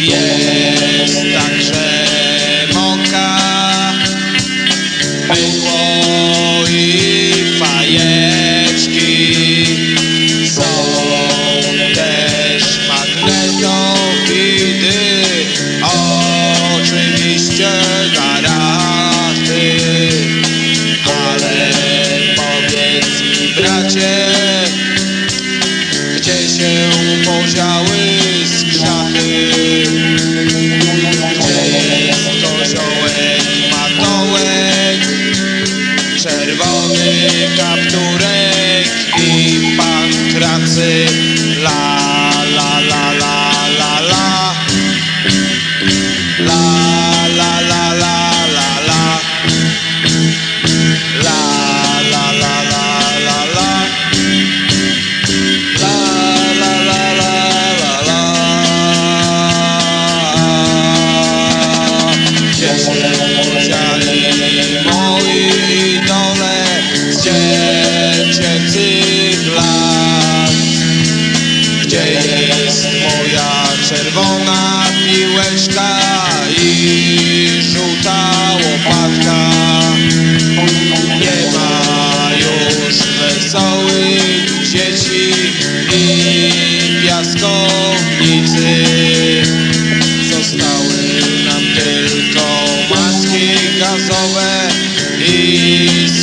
Jest także mąka, mydło i fajeczki. Są też magnetowidy, oczywiście garaty. Ale powiedz mi bracie, gdzie się podziały skrzachy. Koziołek i matołek Czerwony kapturek i pan się podzieli moi dole dziecięcych lat Gdzie jest moja czerwona piłeczka i żółta łopatka? Nie ma już wesołych dzieci i piaskownicy